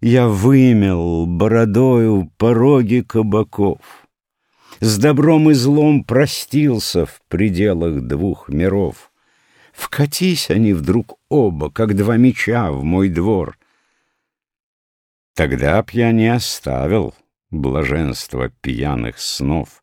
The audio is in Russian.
Я вымел бородою пороги кабаков, С добром и злом простился в пределах двух миров. Вкатись они вдруг оба, как два меча, в мой двор. Тогда б я не оставил блаженства пьяных снов,